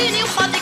then you hold the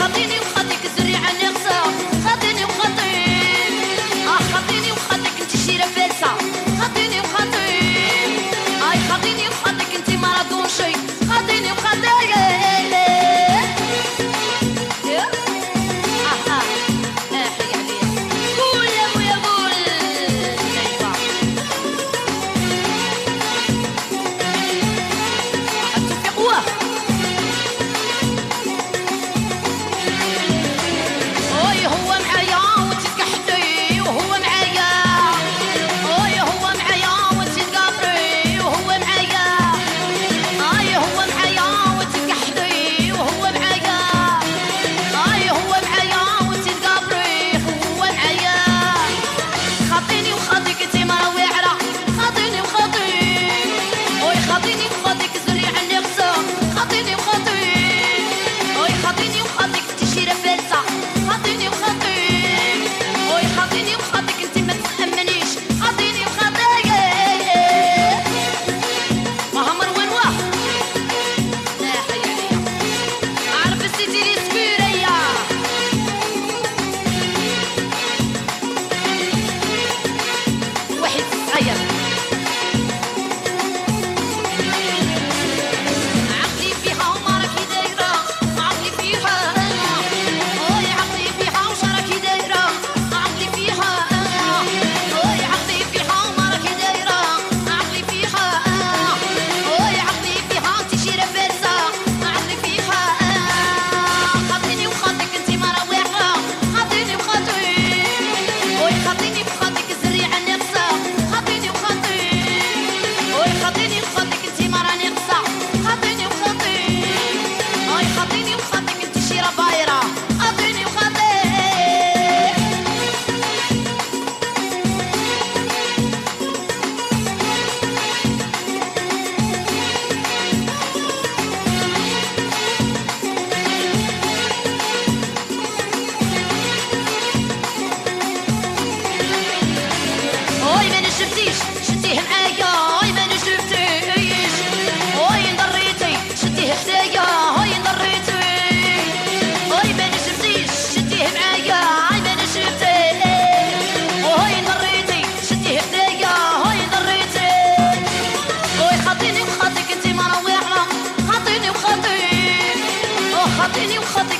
I'm in it. Benim hadi